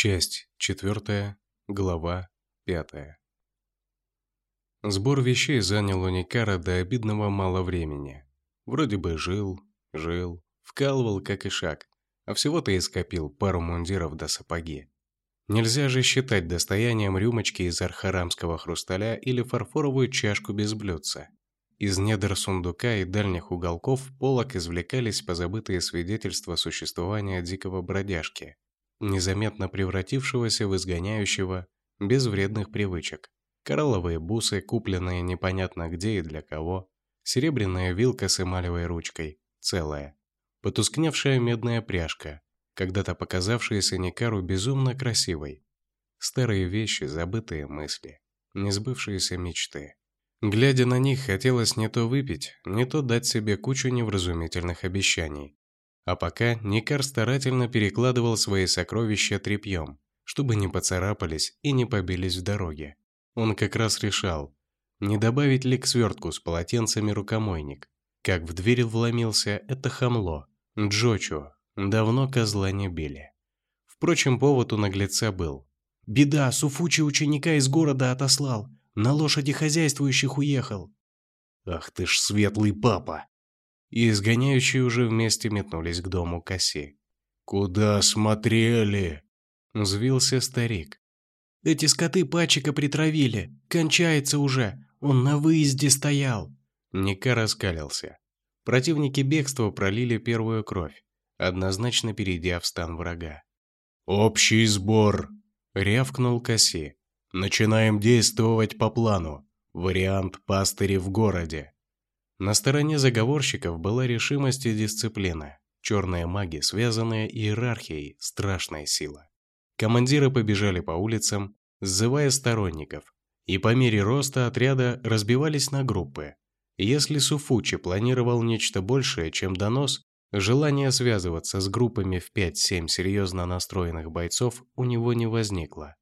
Часть четвертая, глава пятая. Сбор вещей занял у Никара до обидного мало времени. Вроде бы жил, жил, вкалывал как и шаг, а всего-то и скопил пару мундиров до сапоги. Нельзя же считать достоянием рюмочки из архарамского хрусталя или фарфоровую чашку без блюдца. Из недр сундука и дальних уголков полок извлекались позабытые свидетельства существования дикого бродяжки – незаметно превратившегося в изгоняющего без вредных привычек. Коралловые бусы, купленные непонятно где и для кого, серебряная вилка с эмалевой ручкой, целая, потускневшая медная пряжка, когда-то показавшаяся Никару безумно красивой, старые вещи, забытые мысли, несбывшиеся мечты. Глядя на них, хотелось не то выпить, не то дать себе кучу невразумительных обещаний. А пока Никар старательно перекладывал свои сокровища тряпьем, чтобы не поцарапались и не побились в дороге. Он как раз решал, не добавить ли к свертку с полотенцами рукомойник. Как в дверь вломился это хамло, Джочу, давно козла не били. Впрочем, повод у наглеца был. «Беда, Суфучи ученика из города отослал, на лошади хозяйствующих уехал». «Ах ты ж светлый папа!» И изгоняющие уже вместе метнулись к дому коси. «Куда смотрели?» – взвился старик. «Эти скоты пачика притравили, кончается уже, он на выезде стоял». Ника раскалился. Противники бегства пролили первую кровь, однозначно перейдя в стан врага. «Общий сбор!» – рявкнул Коси. «Начинаем действовать по плану. Вариант пастыри в городе. На стороне заговорщиков была решимость и дисциплина. Черные маги, связанные иерархией, страшная сила. Командиры побежали по улицам, сзывая сторонников, и по мере роста отряда разбивались на группы. Если Суфучи планировал нечто большее, чем донос, желание связываться с группами в 5-7 серьезно настроенных бойцов у него не возникло.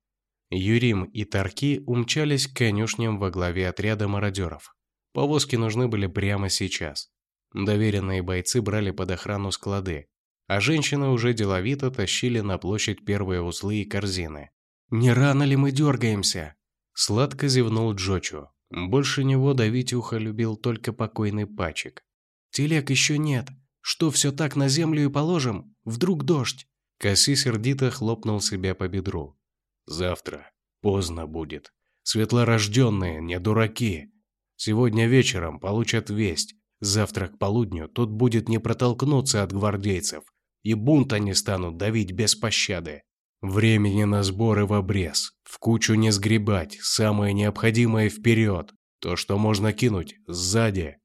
Юрим и Тарки умчались к конюшням во главе отряда мародеров. Повозки нужны были прямо сейчас. Доверенные бойцы брали под охрану склады, а женщины уже деловито тащили на площадь первые узлы и корзины. «Не рано ли мы дергаемся?» Сладко зевнул Джочу. Больше него давить ухо любил только покойный Пачек. «Телег еще нет. Что, все так на землю и положим? Вдруг дождь?» Коси сердито хлопнул себя по бедру. «Завтра. Поздно будет. Светлорожденные, не дураки. Сегодня вечером получат весть. Завтра к полудню тут будет не протолкнуться от гвардейцев. И бунт они станут давить без пощады. Времени на сборы в обрез. В кучу не сгребать. Самое необходимое вперед. То, что можно кинуть, сзади.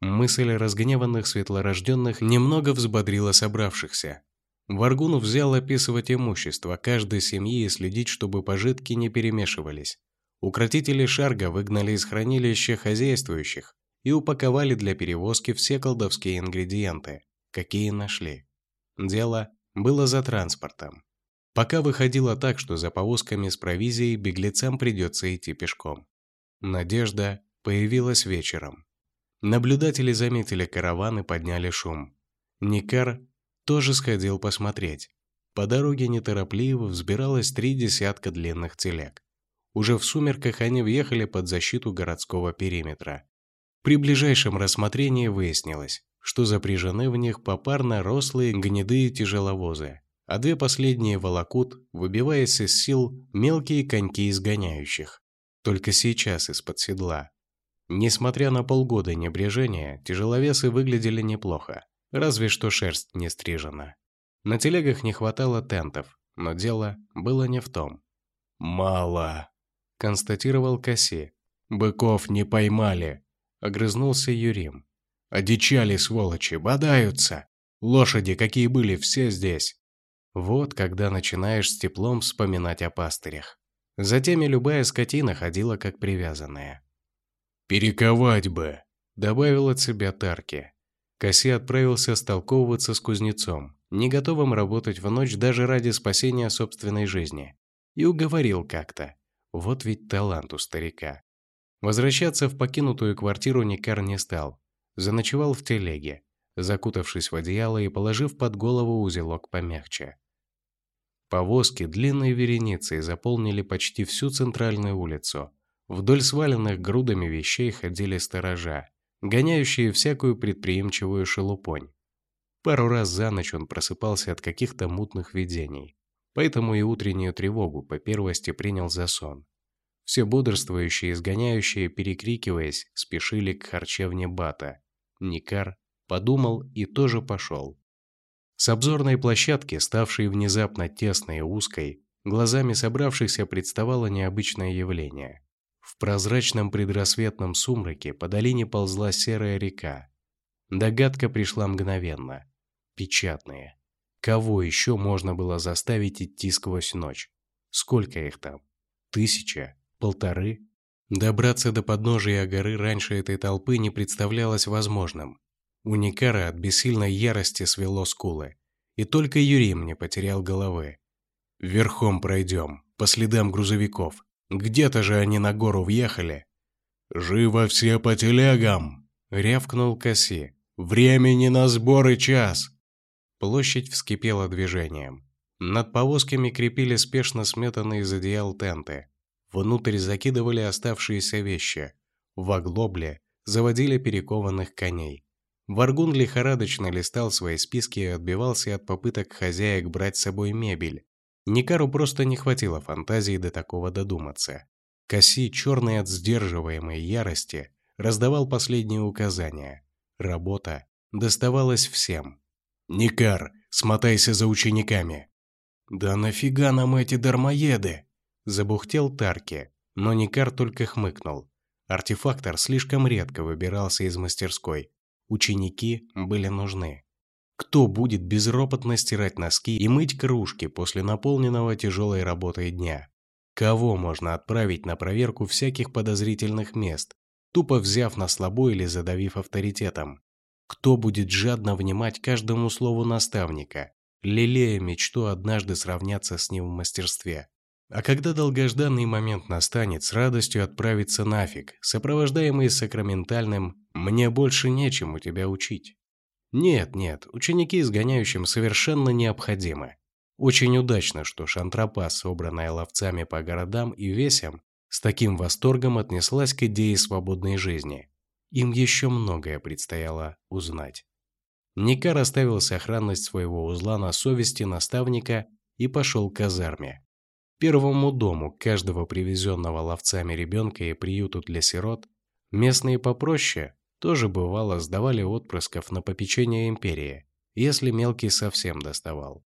Мысль разгневанных светлорожденных немного взбодрила собравшихся. Варгун взял описывать имущество каждой семьи и следить, чтобы пожитки не перемешивались. Укротители Шарга выгнали из хранилища хозяйствующих и упаковали для перевозки все колдовские ингредиенты, какие нашли. Дело было за транспортом. Пока выходило так, что за повозками с провизией беглецам придется идти пешком. Надежда появилась вечером. Наблюдатели заметили караван и подняли шум. Никар тоже сходил посмотреть. По дороге неторопливо взбиралось три десятка длинных телег. Уже в сумерках они въехали под защиту городского периметра. При ближайшем рассмотрении выяснилось, что запряжены в них попарно рослые гнедые тяжеловозы, а две последние волокут, выбиваясь из сил, мелкие коньки изгоняющих. Только сейчас из-под седла. Несмотря на полгода небрежения, тяжеловесы выглядели неплохо, разве что шерсть не стрижена. На телегах не хватало тентов, но дело было не в том. «Мало», констатировал Касси. «Быков не поймали», — огрызнулся Юрим. «Одичали, сволочи, бодаются. Лошади, какие были, все здесь». Вот когда начинаешь с теплом вспоминать о пастырях. Затем и любая скотина ходила как привязанная. «Перековать бы», — добавил от себя Тарки. Касси отправился столковываться с кузнецом, не готовым работать в ночь даже ради спасения собственной жизни. И уговорил как-то. Вот ведь талант у старика. Возвращаться в покинутую квартиру Никар не стал. Заночевал в телеге, закутавшись в одеяло и положив под голову узелок помягче. Повозки длинной вереницей заполнили почти всю центральную улицу. Вдоль сваленных грудами вещей ходили сторожа, гоняющие всякую предприимчивую шелупонь. Пару раз за ночь он просыпался от каких-то мутных видений, поэтому и утреннюю тревогу по первости принял за сон. Все бодрствующие и изгоняющие, перекрикиваясь, спешили к харчевне Бата. Никар подумал и тоже пошел. С обзорной площадки, ставшей внезапно тесной и узкой, глазами собравшихся представало необычное явление. В прозрачном предрассветном сумраке по долине ползла серая река. Догадка пришла мгновенно. Печатные. Кого еще можно было заставить идти сквозь ночь? Сколько их там? Тысяча? Полторы? Добраться до подножия горы раньше этой толпы не представлялось возможным. У Никара от бессильной ярости свело скулы. И только Юрим не потерял головы. «Верхом пройдем, по следам грузовиков. Где-то же они на гору въехали». «Живо все по телегам!» — рявкнул Касси. «Времени на сбор и час!» Площадь вскипела движением. Над повозками крепили спешно сметанные из одеял тенты. Внутрь закидывали оставшиеся вещи. В оглобле заводили перекованных коней. Варгун лихорадочно листал свои списки и отбивался от попыток хозяек брать с собой мебель. Никару просто не хватило фантазии до такого додуматься. Коси, черный от сдерживаемой ярости, раздавал последние указания. Работа доставалась всем. «Никар, смотайся за учениками!» «Да нафига нам эти дармоеды?» Забухтел Тарки, но Никар только хмыкнул. Артефактор слишком редко выбирался из мастерской, Ученики были нужны. Кто будет безропотно стирать носки и мыть кружки после наполненного тяжелой работой дня? Кого можно отправить на проверку всяких подозрительных мест, тупо взяв на слабо или задавив авторитетом? Кто будет жадно внимать каждому слову наставника, лелея мечту однажды сравняться с ним в мастерстве? А когда долгожданный момент настанет, с радостью отправиться нафиг, сопровождаемый сакраментальным «мне больше нечему тебя учить». Нет, нет, ученики изгоняющим совершенно необходимы. Очень удачно, что шантропа, собранная ловцами по городам и весям, с таким восторгом отнеслась к идее свободной жизни. Им еще многое предстояло узнать. Ника расставил сохранность своего узла на совести наставника и пошел к казарме. Первому дому каждого привезенного ловцами ребенка и приюту для сирот местные попроще тоже бывало сдавали отпрысков на попечение империи, если мелкий совсем доставал.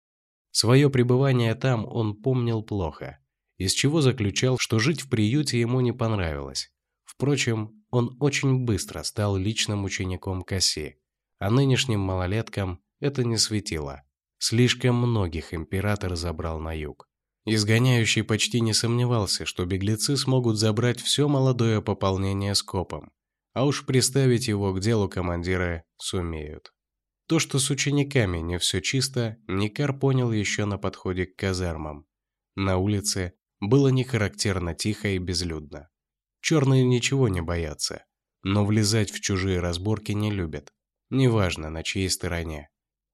Свое пребывание там он помнил плохо, из чего заключал, что жить в приюте ему не понравилось. Впрочем, он очень быстро стал личным учеником Касси, а нынешним малолеткам это не светило. Слишком многих император забрал на юг. Изгоняющий почти не сомневался, что беглецы смогут забрать все молодое пополнение скопом, а уж приставить его к делу командиры сумеют. То, что с учениками не все чисто, Никар понял еще на подходе к казармам. На улице было нехарактерно тихо и безлюдно. Черные ничего не боятся, но влезать в чужие разборки не любят, неважно на чьей стороне.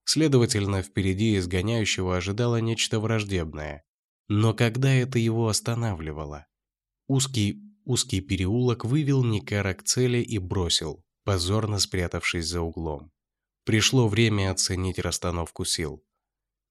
Следовательно, впереди изгоняющего ожидало нечто враждебное, но когда это его останавливало? Узкий, узкий переулок вывел Никара к цели и бросил, позорно спрятавшись за углом. Пришло время оценить расстановку сил.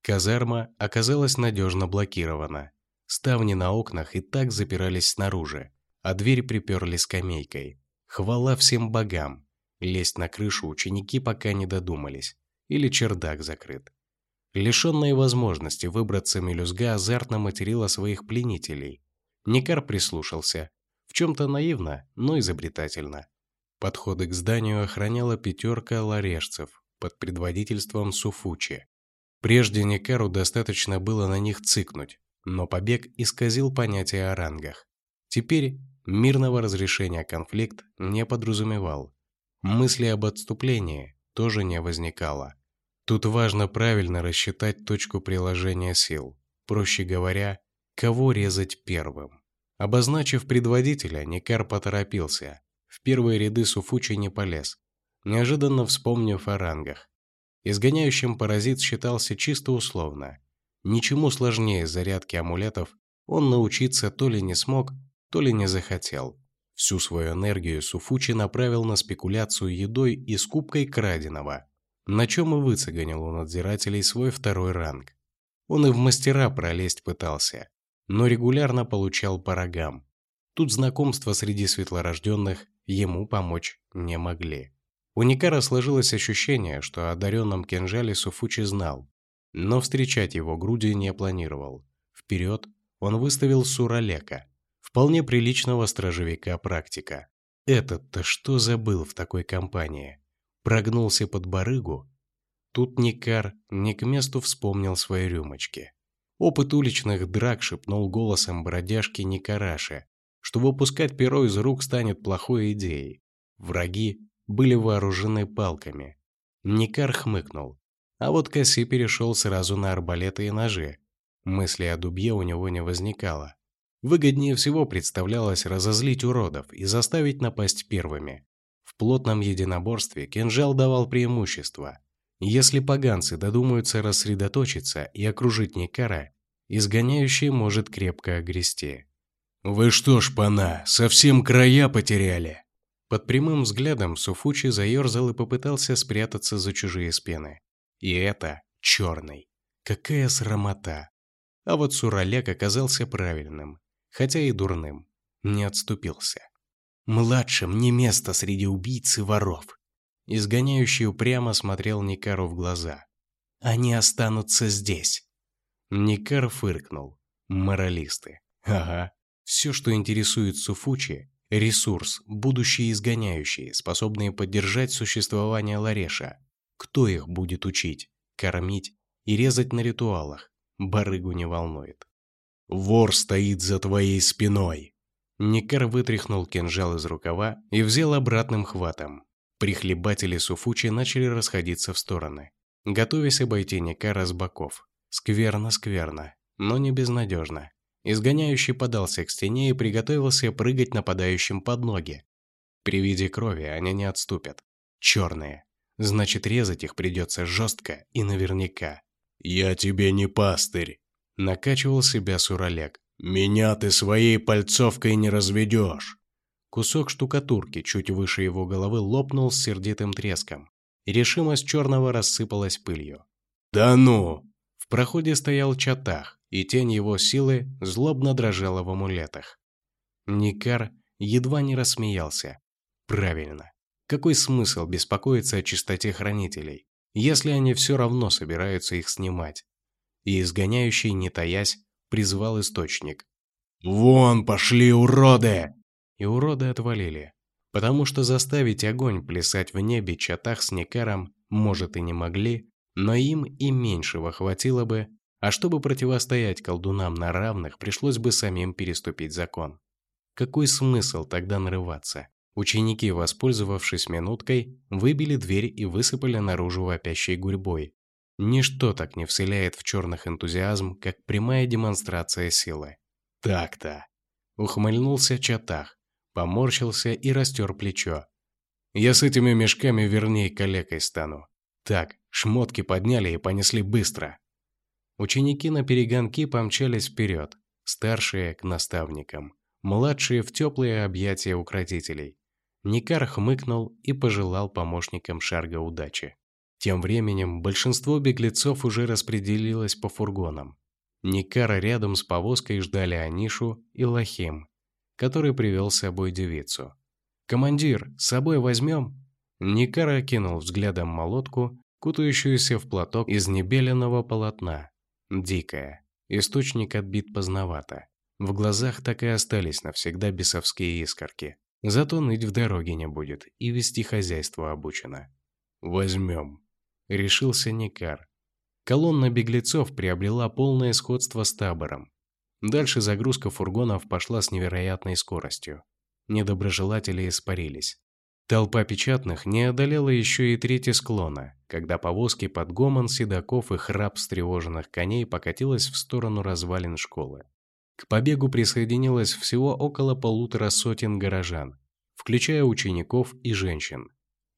Казарма оказалась надежно блокирована. Ставни на окнах и так запирались снаружи, а дверь приперли скамейкой. Хвала всем богам! Лезть на крышу ученики пока не додумались. Или чердак закрыт. Лишенная возможности выбраться мелюзга азартно материла своих пленителей. Никар прислушался. В чем-то наивно, но изобретательно. Подходы к зданию охраняла пятерка ларешцев под предводительством Суфучи. Прежде Никару достаточно было на них цикнуть, но побег исказил понятие о рангах. Теперь мирного разрешения конфликт не подразумевал. Мысли об отступлении тоже не возникало. Тут важно правильно рассчитать точку приложения сил. Проще говоря, кого резать первым. Обозначив предводителя, Никар поторопился. В первые ряды Суфучи не полез, неожиданно вспомнив о рангах. Изгоняющим паразит считался чисто условно. Ничему сложнее зарядки амулетов он научиться то ли не смог, то ли не захотел. Всю свою энергию Суфучи направил на спекуляцию едой и скупкой краденого, на чем и выцеганил у надзирателей свой второй ранг. Он и в мастера пролезть пытался, но регулярно получал по рогам. Тут знакомства среди светлорожденных ему помочь не могли. У Никара сложилось ощущение, что о одаренном кинжале Суфучи знал, но встречать его груди не планировал. Вперед он выставил Суралека, вполне приличного стражевика-практика. Этот-то что забыл в такой компании? Прогнулся под барыгу? Тут Никар не к месту вспомнил свои рюмочки. Опыт уличных драк шепнул голосом бродяжки Никараши, что выпускать перо из рук станет плохой идеей. Враги были вооружены палками. Никар хмыкнул. А вот Касси перешел сразу на арбалеты и ножи. Мысли о дубье у него не возникало. Выгоднее всего представлялось разозлить уродов и заставить напасть первыми. В плотном единоборстве кинжал давал преимущество. Если поганцы додумаются рассредоточиться и окружить Никара, изгоняющий может крепко огрести. «Вы что ж, пана, совсем края потеряли?» Под прямым взглядом Суфучи заерзал и попытался спрятаться за чужие спины. И это черный. Какая срамота. А вот Суралек оказался правильным, хотя и дурным. Не отступился. Младшим не место среди убийц и воров. Изгоняющий упрямо смотрел Никару в глаза. Они останутся здесь. Никар фыркнул. Моралисты. Ага. Все, что интересует Суфучи, Ресурс, будущие изгоняющие, способные поддержать существование Лареша. Кто их будет учить, кормить и резать на ритуалах? Барыгу не волнует. «Вор стоит за твоей спиной!» Никар вытряхнул кинжал из рукава и взял обратным хватом. Прихлебатели Суфучи начали расходиться в стороны, готовясь обойти Никара с боков. Скверно-скверно, но не безнадежно. Изгоняющий подался к стене и приготовился прыгать нападающим под ноги. При виде крови они не отступят. Черные. Значит, резать их придется жестко и наверняка. «Я тебе не пастырь», — накачивал себя Суралек. «Меня ты своей пальцовкой не разведешь». Кусок штукатурки чуть выше его головы лопнул с сердитым треском. И решимость черного рассыпалась пылью. «Да ну!» В проходе стоял Чатах, и тень его силы злобно дрожала в амулетах. Никар едва не рассмеялся. Правильно. Какой смысл беспокоиться о чистоте хранителей, если они все равно собираются их снимать? И изгоняющий, не таясь, призвал источник. «Вон пошли, уроды!» И уроды отвалили, потому что заставить огонь плясать в небе чатах с Никаром, может, и не могли, но им и меньшего хватило бы, а чтобы противостоять колдунам на равных, пришлось бы самим переступить закон. Какой смысл тогда нарываться? Ученики, воспользовавшись минуткой, выбили дверь и высыпали наружу вопящей гурьбой. Ничто так не вселяет в черных энтузиазм, как прямая демонстрация силы. Так-то. Ухмыльнулся Чатах, поморщился и растер плечо. Я с этими мешками вернее калекой стану. Так, шмотки подняли и понесли быстро. Ученики на перегонки помчались вперед, старшие к наставникам, младшие в теплые объятия укротителей. Никар хмыкнул и пожелал помощникам Шарга удачи. Тем временем большинство беглецов уже распределилось по фургонам. Никара рядом с повозкой ждали Анишу и Лахим, который привел с собой девицу. «Командир, с собой возьмем?» Никара кинул взглядом молотку, кутающуюся в платок из небеленного полотна, Дикая. Источник отбит поздновато. В глазах так и остались навсегда бесовские искорки. Зато ныть в дороге не будет и вести хозяйство обучено. «Возьмем», — решился Никар. Колонна беглецов приобрела полное сходство с табором. Дальше загрузка фургонов пошла с невероятной скоростью. Недоброжелатели испарились. Толпа печатных не одолела еще и третье склона, когда повозки под гомон седаков и храп встревоженных коней покатилась в сторону развалин школы. К побегу присоединилось всего около полутора сотен горожан, включая учеников и женщин.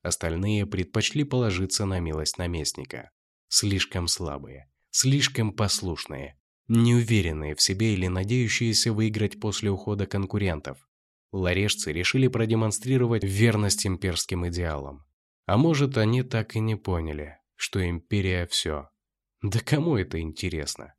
Остальные предпочли положиться на милость наместника. Слишком слабые. слишком послушные, неуверенные в себе или надеющиеся выиграть после ухода конкурентов. Ларешцы решили продемонстрировать верность имперским идеалам. А может, они так и не поняли, что империя все. Да кому это интересно?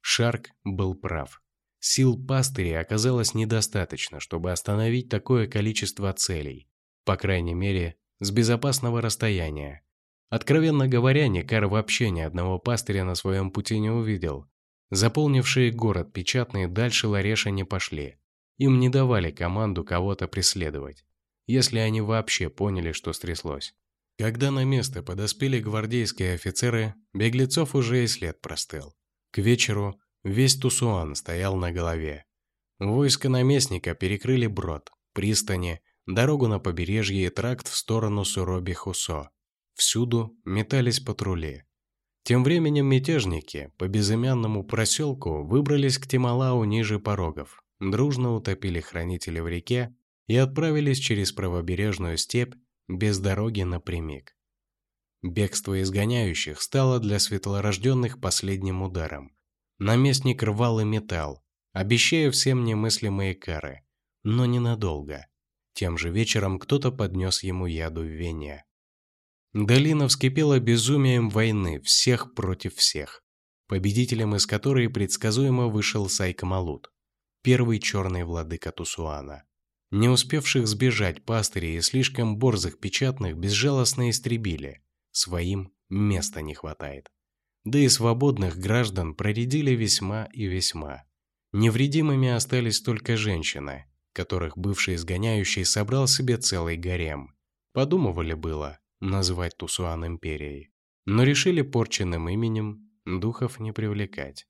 Шарк был прав. Сил пастыря оказалось недостаточно, чтобы остановить такое количество целей. По крайней мере, с безопасного расстояния. Откровенно говоря, Никар вообще ни одного пастыря на своем пути не увидел. Заполнившие город печатные дальше Лареша не пошли. Им не давали команду кого-то преследовать, если они вообще поняли, что стряслось. Когда на место подоспели гвардейские офицеры, беглецов уже и след простыл. К вечеру весь Тусуан стоял на голове. Войска наместника перекрыли брод, пристани, дорогу на побережье и тракт в сторону Суроби-Хусо. Всюду метались патрули. Тем временем мятежники по безымянному проселку выбрались к Тималау ниже порогов, дружно утопили хранители в реке и отправились через правобережную степь без дороги напрямик. Бегство изгоняющих стало для светлорожденных последним ударом. Наместник рвал и металл, обещая всем немыслимые кары, но ненадолго. Тем же вечером кто-то поднес ему яду в вене. Долина вскипела безумием войны всех против всех, победителем из которой предсказуемо вышел Сайкамалут первый черный владыка Тусуана. Не успевших сбежать пастыри и слишком борзых печатных безжалостно истребили. Своим места не хватает. Да и свободных граждан проредили весьма и весьма. Невредимыми остались только женщины, которых бывший изгоняющий собрал себе целый гарем. Подумывали было назвать Тусуан империей, но решили порченным именем духов не привлекать.